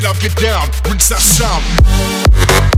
get up, get down, rinse that sound.